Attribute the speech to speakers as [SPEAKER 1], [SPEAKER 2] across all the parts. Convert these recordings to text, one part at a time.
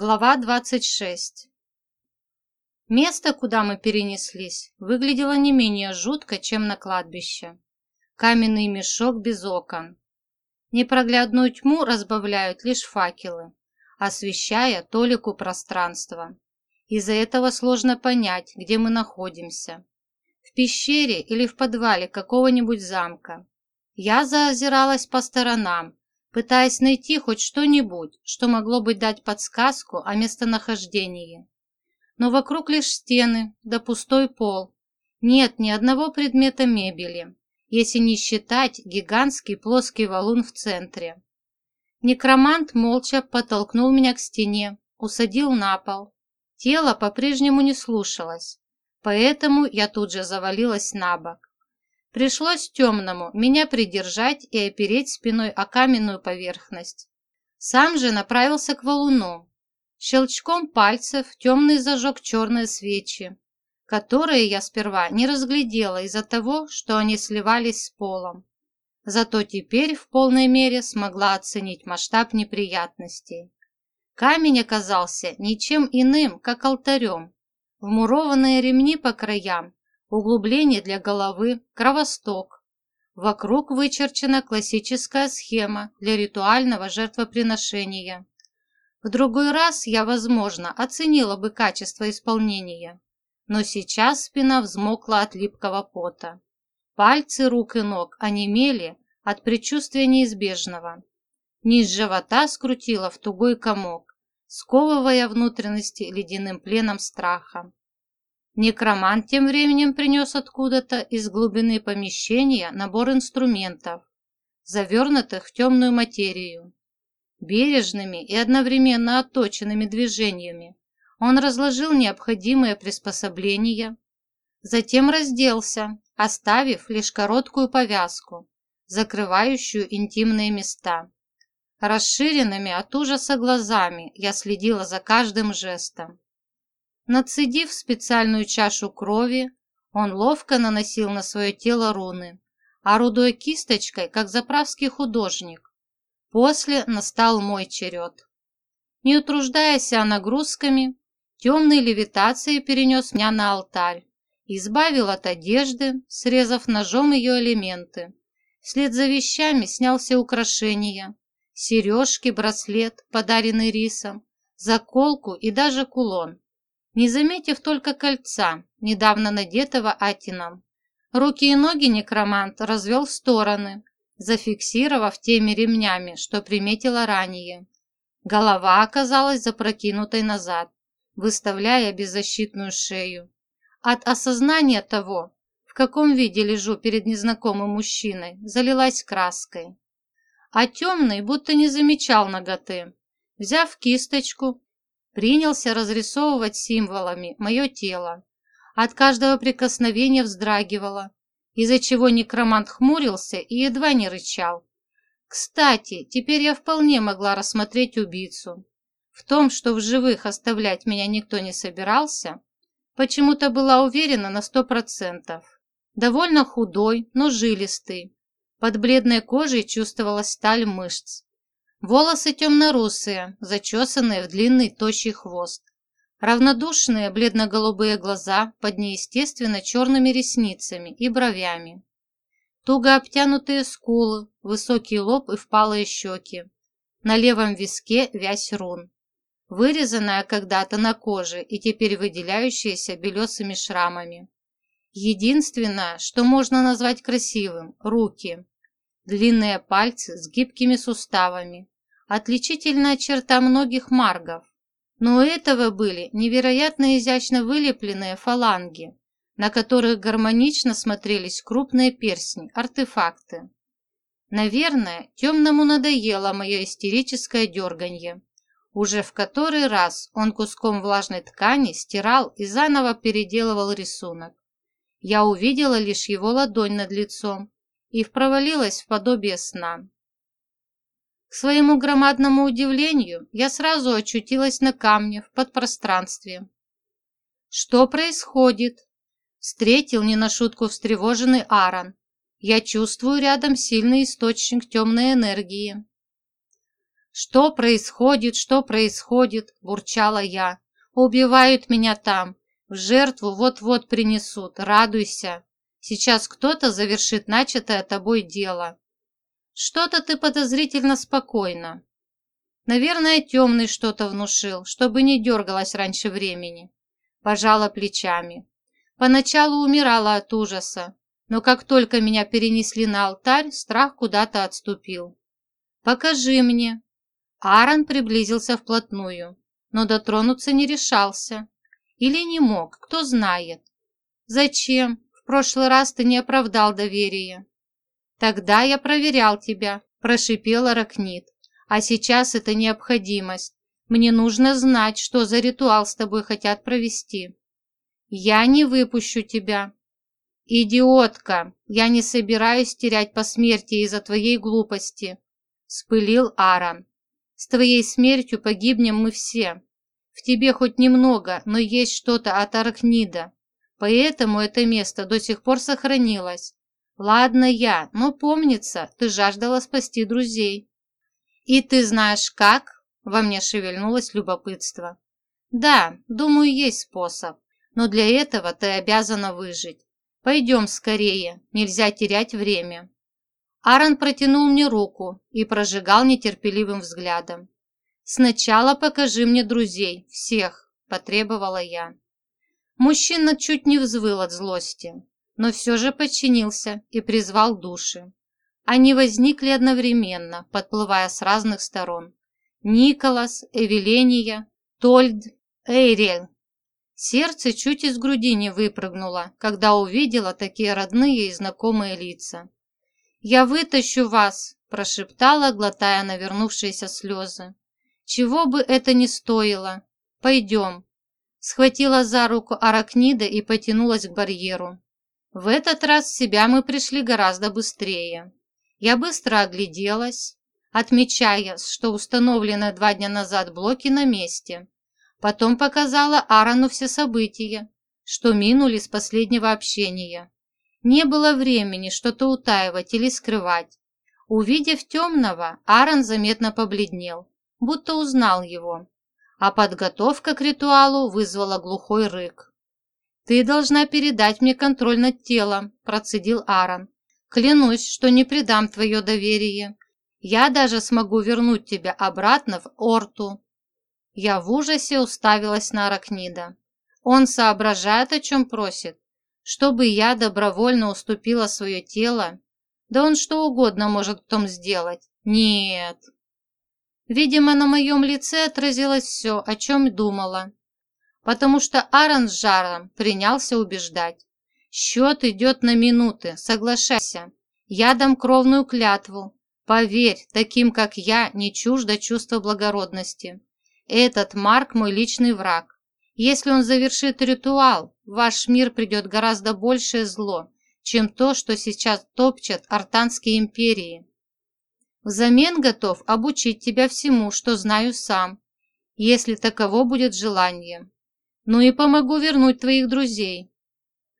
[SPEAKER 1] Глава 26 Место, куда мы перенеслись, выглядело не менее жутко, чем на кладбище. Каменный мешок без окон. Непроглядную тьму разбавляют лишь факелы, освещая толику пространства. Из-за этого сложно понять, где мы находимся. В пещере или в подвале какого-нибудь замка. Я заозиралась по сторонам, пытаясь найти хоть что-нибудь, что могло бы дать подсказку о местонахождении. Но вокруг лишь стены да пустой пол. Нет ни одного предмета мебели, если не считать гигантский плоский валун в центре. Некромант молча подтолкнул меня к стене, усадил на пол. Тело по-прежнему не слушалось, поэтому я тут же завалилась на бок. Пришлось темному меня придержать и опереть спиной о каменную поверхность. Сам же направился к валуну. Щелчком пальцев темный зажег черные свечи, которые я сперва не разглядела из-за того, что они сливались с полом. Зато теперь в полной мере смогла оценить масштаб неприятностей. Камень оказался ничем иным, как алтарем. Вмурованные ремни по краям углубление для головы, кровосток. Вокруг вычерчена классическая схема для ритуального жертвоприношения. В другой раз я, возможно, оценила бы качество исполнения, но сейчас спина взмокла от липкого пота. Пальцы рук и ног онемели от предчувствия неизбежного. Низ живота скрутило в тугой комок, сковывая внутренности ледяным пленом страха. Некромант тем временем принес откуда-то из глубины помещения набор инструментов, завернутых в темную материю. Бережными и одновременно отточенными движениями он разложил необходимые приспособления, затем разделся, оставив лишь короткую повязку, закрывающую интимные места. Расширенными от ужаса глазами я следила за каждым жестом. Нацедив специальную чашу крови, он ловко наносил на свое тело руны, орудуя кисточкой, как заправский художник. После настал мой черед. Не утруждаясь нагрузками, темной левитацией перенес меня на алтарь, избавил от одежды, срезав ножом ее элементы. Вслед за вещами снял все украшения, сережки, браслет, подаренный рисом, заколку и даже кулон не заметив только кольца, недавно надетого Атином. Руки и ноги некромант развел в стороны, зафиксировав теми ремнями, что приметила ранее. Голова оказалась запрокинутой назад, выставляя беззащитную шею. От осознания того, в каком виде лежу перед незнакомым мужчиной, залилась краской. А темный будто не замечал ноготы. Взяв кисточку, принялся разрисовывать символами мое тело. От каждого прикосновения вздрагивало, из-за чего некромант хмурился и едва не рычал. Кстати, теперь я вполне могла рассмотреть убийцу. В том, что в живых оставлять меня никто не собирался, почему-то была уверена на сто процентов. Довольно худой, но жилистый. Под бледной кожей чувствовалась сталь мышц. Волосы темно-русые, зачесанные в длинный тощий хвост. Равнодушные бледно-голубые глаза под неестественно черными ресницами и бровями. Туго обтянутые скулы, высокий лоб и впалые щеки. На левом виске вязь рун. Вырезанная когда-то на коже и теперь выделяющаяся белесыми шрамами. Единственное, что можно назвать красивым – руки. Длинные пальцы с гибкими суставами. Отличительная черта многих маргов. Но у этого были невероятно изящно вылепленные фаланги, на которых гармонично смотрелись крупные перстни, артефакты. Наверное, темному надоело мое истерическое дерганье. Уже в который раз он куском влажной ткани стирал и заново переделывал рисунок. Я увидела лишь его ладонь над лицом, и провалилась в подобие сна. К своему громадному удивлению, я сразу очутилась на камне в подпространстве. «Что происходит?» Встретил не на шутку встревоженный Аарон. «Я чувствую рядом сильный источник темной энергии». «Что происходит? Что происходит?» – бурчала я. «Убивают меня там. В жертву вот-вот принесут. Радуйся. Сейчас кто-то завершит начатое тобой дело». «Что-то ты подозрительно спокойно». «Наверное, темный что-то внушил, чтобы не дергалась раньше времени». Пожала плечами. Поначалу умирала от ужаса, но как только меня перенесли на алтарь, страх куда-то отступил. «Покажи мне», Аарон приблизился вплотную, но дотронуться не решался. Или не мог, кто знает. «Зачем? Прошлый раз ты не оправдал доверия». «Тогда я проверял тебя», – прошипел Аракнит. «А сейчас это необходимость. Мне нужно знать, что за ритуал с тобой хотят провести». «Я не выпущу тебя». «Идиотка! Я не собираюсь терять посмертие из-за твоей глупости», – спылил Аарон. С твоей смертью погибнем мы все. В тебе хоть немного, но есть что-то от Арахнида. Поэтому это место до сих пор сохранилось. Ладно я, но помнится, ты жаждала спасти друзей. И ты знаешь как? Во мне шевельнулось любопытство. Да, думаю, есть способ. Но для этого ты обязана выжить. Пойдем скорее, нельзя терять время. Аарон протянул мне руку и прожигал нетерпеливым взглядом. «Сначала покажи мне друзей, всех», – потребовала я. Мужчина чуть не взвыл от злости, но все же подчинился и призвал души. Они возникли одновременно, подплывая с разных сторон. Николас, Эвеления, Тольд, Эйрель. Сердце чуть из груди не выпрыгнуло, когда увидела такие родные и знакомые лица. «Я вытащу вас!» – прошептала, глотая навернувшиеся слезы. «Чего бы это ни стоило! Пойдем!» Схватила за руку Аракнида и потянулась к барьеру. В этот раз в себя мы пришли гораздо быстрее. Я быстро огляделась, отмечая, что установленные два дня назад блоки на месте. Потом показала Арану все события, что минули с последнего общения. Не было времени что-то утаивать или скрывать. Увидев темного, Аарон заметно побледнел, будто узнал его. А подготовка к ритуалу вызвала глухой рык. «Ты должна передать мне контроль над телом», – процедил Аарон. «Клянусь, что не предам твое доверие. Я даже смогу вернуть тебя обратно в Орту». Я в ужасе уставилась на Аракнида. Он соображает, о чем просит чтобы я добровольно уступила свое тело? Да он что угодно может потом сделать. Нет. Видимо, на моем лице отразилось все, о чем думала. Потому что Аарон с жаром принялся убеждать. Счет идет на минуты, соглашайся. Я дам кровную клятву. Поверь, таким как я, не чуждо чувство благородности. Этот Марк мой личный враг. Если он завершит ритуал, в ваш мир придет гораздо большее зло, чем то, что сейчас топчат артанские империи. Взамен готов обучить тебя всему, что знаю сам, если таково будет желание. Ну и помогу вернуть твоих друзей.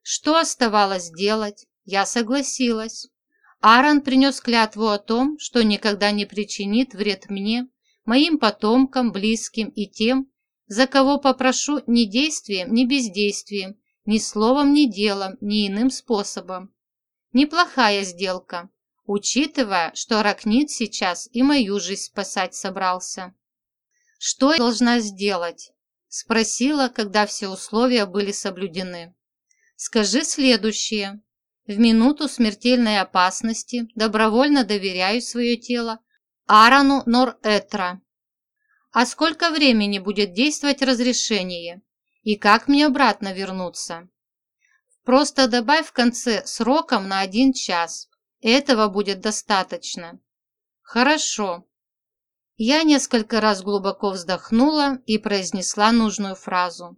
[SPEAKER 1] Что оставалось делать? Я согласилась. Аарон принес клятву о том, что никогда не причинит вред мне, моим потомкам, близким и тем, за кого попрошу ни действием, ни бездействием, ни словом, ни делом, ни иным способом. Неплохая сделка, учитывая, что Аракнит сейчас и мою жизнь спасать собрался. «Что я должна сделать?» – спросила, когда все условия были соблюдены. «Скажи следующее. В минуту смертельной опасности добровольно доверяю свое тело Арану Нор-Этра а сколько времени будет действовать разрешение? И как мне обратно вернуться? Просто добавь в конце сроком на один час. Этого будет достаточно. Хорошо. Я несколько раз глубоко вздохнула и произнесла нужную фразу.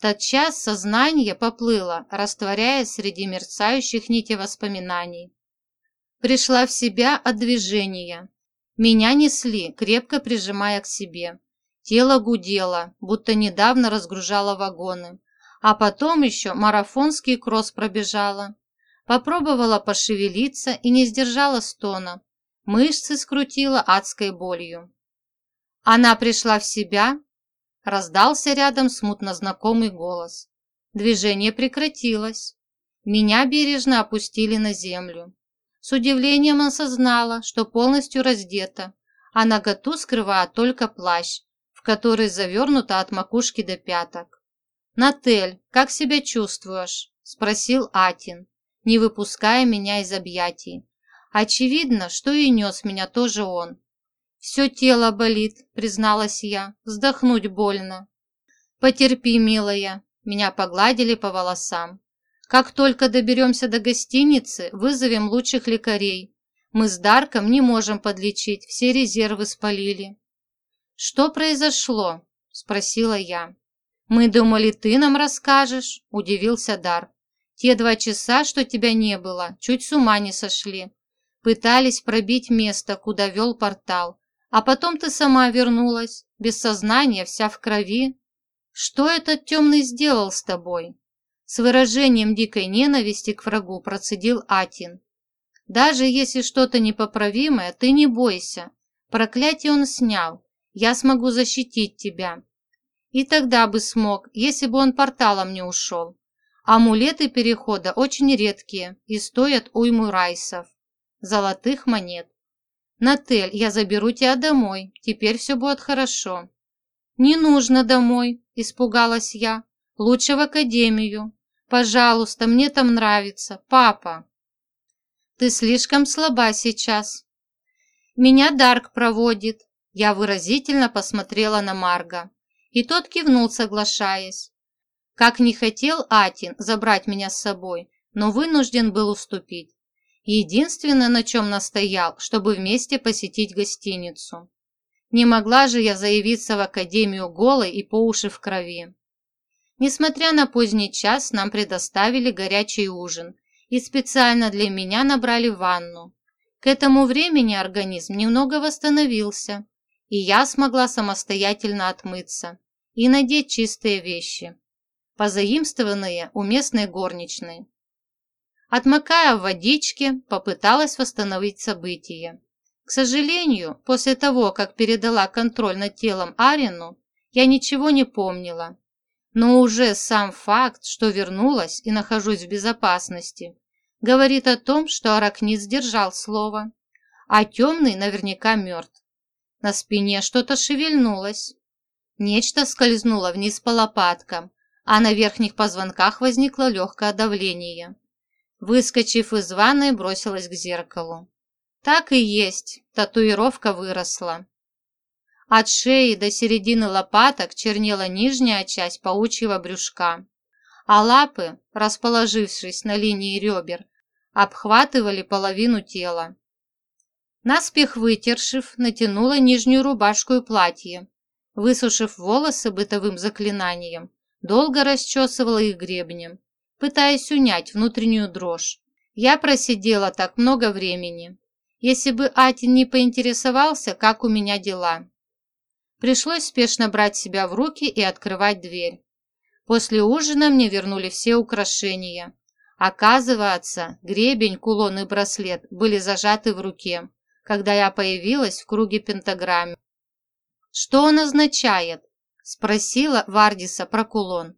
[SPEAKER 1] Тотчас сознание поплыло, растворяясь среди мерцающих нити воспоминаний. Пришла в себя от движения, меня несли, крепко прижимая к себе. Тело гудело, будто недавно разгружало вагоны. А потом еще марафонский кросс пробежала. Попробовала пошевелиться и не сдержала стона. Мышцы скрутила адской болью. Она пришла в себя, раздался рядом смутно знакомый голос. Движение прекратилось. Меня бережно опустили на землю. С удивлением осознала, что полностью раздета, а наготу скрывает только плащ, в который завернута от макушки до пяток. «Натель, как себя чувствуешь?» – спросил Атин, не выпуская меня из объятий. Очевидно, что и нес меня тоже он. «Все тело болит», – призналась я, – «вздохнуть больно». «Потерпи, милая», – меня погладили по волосам. «Как только доберемся до гостиницы, вызовем лучших лекарей. Мы с Дарком не можем подлечить, все резервы спалили». «Что произошло?» – спросила я. «Мы думали, ты нам расскажешь», – удивился Дар. «Те два часа, что тебя не было, чуть с ума не сошли. Пытались пробить место, куда вел портал. А потом ты сама вернулась, без сознания, вся в крови. Что этот темный сделал с тобой?» С выражением дикой ненависти к врагу процедил Атин. «Даже если что-то непоправимое, ты не бойся. Проклятие он снял. Я смогу защитить тебя. И тогда бы смог, если бы он порталом не ушел. Амулеты перехода очень редкие и стоят уйму райсов, золотых монет. Натель, я заберу тебя домой, теперь все будет хорошо. Не нужно домой, испугалась я. Лучше в академию. Пожалуйста, мне там нравится, папа. Ты слишком слаба сейчас. Меня Дарк проводит. Я выразительно посмотрела на Марга и тот кивнул, соглашаясь. Как не хотел Атин забрать меня с собой, но вынужден был уступить. Единственное, на чем настоял, чтобы вместе посетить гостиницу. Не могла же я заявиться в академию голой и по уши в крови. Несмотря на поздний час, нам предоставили горячий ужин и специально для меня набрали ванну. К этому времени организм немного восстановился, и я смогла самостоятельно отмыться и надеть чистые вещи, позаимствованные у местной горничной. Отмокая в водичке, попыталась восстановить события. К сожалению, после того, как передала контроль над телом Арину, я ничего не помнила. Но уже сам факт, что вернулась и нахожусь в безопасности, говорит о том, что Аракнит сдержал слово, а темный наверняка мертв. На спине что-то шевельнулось. Нечто скользнуло вниз по лопаткам, а на верхних позвонках возникло легкое давление. Выскочив из ванной, бросилась к зеркалу. Так и есть, татуировка выросла. От шеи до середины лопаток чернела нижняя часть паучьего брюшка, а лапы, расположившись на линии ребер, обхватывали половину тела. Наспех вытершив, натянула нижнюю рубашку и платье. Высушив волосы бытовым заклинанием, долго расчесывала их гребнем, пытаясь унять внутреннюю дрожь. Я просидела так много времени. Если бы Атин не поинтересовался, как у меня дела. Пришлось спешно брать себя в руки и открывать дверь. После ужина мне вернули все украшения. Оказывается, гребень, кулон и браслет были зажаты в руке когда я появилась в круге пентаграммы. «Что он означает?» – спросила Вардиса про кулон.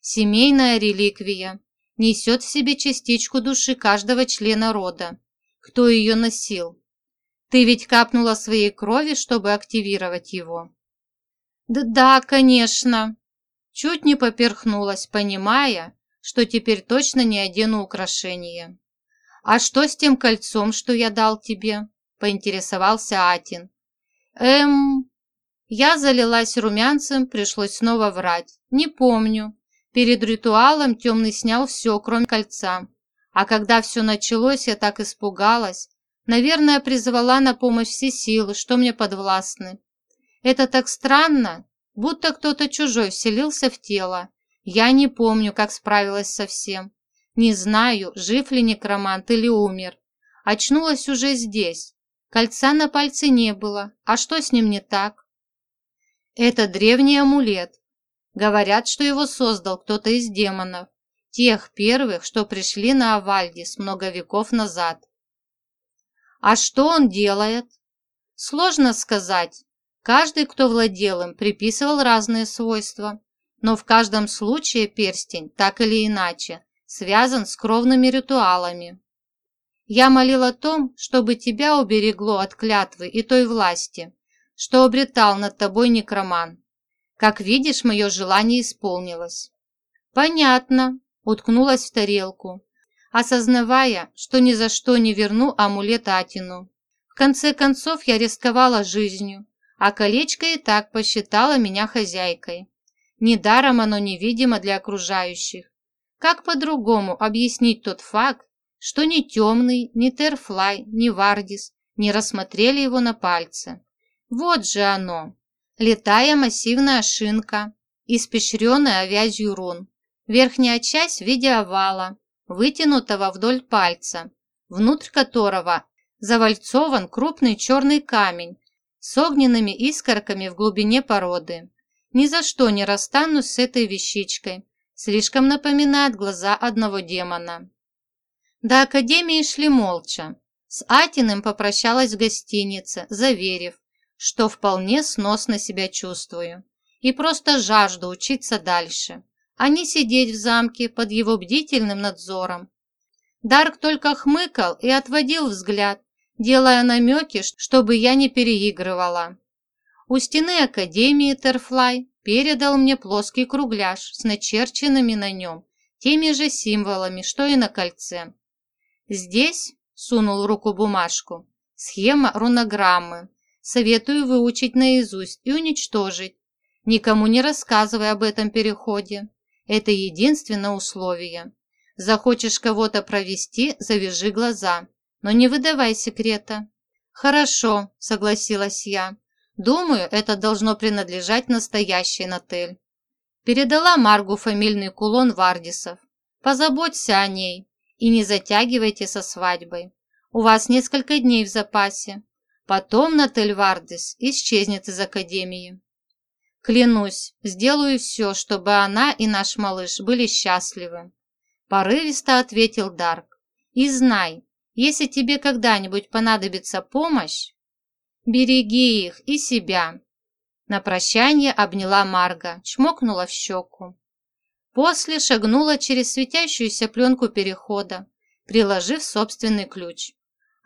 [SPEAKER 1] «Семейная реликвия. Несет в себе частичку души каждого члена рода. Кто ее носил? Ты ведь капнула своей крови, чтобы активировать его?» «Да, да, конечно!» Чуть не поперхнулась, понимая, что теперь точно не одену украшение. «А что с тем кольцом, что я дал тебе?» поинтересовался Атин. Эм... Я залилась румянцем, пришлось снова врать. Не помню. Перед ритуалом темный снял все, кроме кольца. А когда все началось, я так испугалась. Наверное, призвала на помощь все силы, что мне подвластны. Это так странно, будто кто-то чужой вселился в тело. Я не помню, как справилась со всем. Не знаю, жив ли некромант или умер. Очнулась уже здесь, Кольца на пальце не было. А что с ним не так? Это древний амулет. Говорят, что его создал кто-то из демонов. Тех первых, что пришли на Авальдис много веков назад. А что он делает? Сложно сказать. Каждый, кто владел им, приписывал разные свойства, но в каждом случае перстень, так или иначе, связан с кровными ритуалами. Я молил о том, чтобы тебя уберегло от клятвы и той власти, что обретал над тобой некроман. Как видишь, мое желание исполнилось. Понятно, уткнулась в тарелку, осознавая, что ни за что не верну амулет Атину. В конце концов я рисковала жизнью, а колечко и так посчитало меня хозяйкой. Недаром оно невидимо для окружающих. Как по-другому объяснить тот факт, что ни темный, ни Терфлай, ни Вардис не рассмотрели его на пальце? Вот же оно, летая массивная шинка, испещренная вязью рун. Верхняя часть в виде овала, вытянутого вдоль пальца, внутрь которого завальцован крупный черный камень с огненными искорками в глубине породы. Ни за что не расстанусь с этой вещичкой. Слишком напоминает глаза одного демона. До академии шли молча. С Атиным попрощалась в гостинице, заверив, что вполне сносно себя чувствую и просто жажду учиться дальше, а не сидеть в замке под его бдительным надзором. Дарк только хмыкал и отводил взгляд, делая намеки, чтобы я не переигрывала. У стены Академии Терфлай передал мне плоский кругляш с начерченными на нем теми же символами, что и на кольце. Здесь, сунул руку бумажку, схема рунограммы. Советую выучить наизусть и уничтожить. Никому не рассказывай об этом переходе. Это единственное условие. Захочешь кого-то провести, завяжи глаза, но не выдавай секрета. Хорошо, согласилась я. Думаю, это должно принадлежать настоящей Натель. Передала Маргу фамильный кулон Вардисов. Позаботься о ней и не затягивайте со свадьбой. У вас несколько дней в запасе. Потом Натель Вардис исчезнет из Академии. Клянусь, сделаю все, чтобы она и наш малыш были счастливы. Порывисто ответил Дарк. И знай, если тебе когда-нибудь понадобится помощь, Береги их и себя. На прощание обняла Марга, чмокнула в щеку. После шагнула через светящуюся пленку перехода, приложив собственный ключ.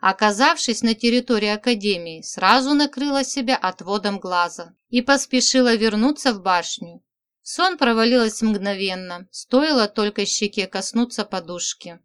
[SPEAKER 1] Оказавшись на территории Академии, сразу накрыла себя отводом глаза и поспешила вернуться в башню. Сон провалилась мгновенно, стоило только щеке коснуться подушки.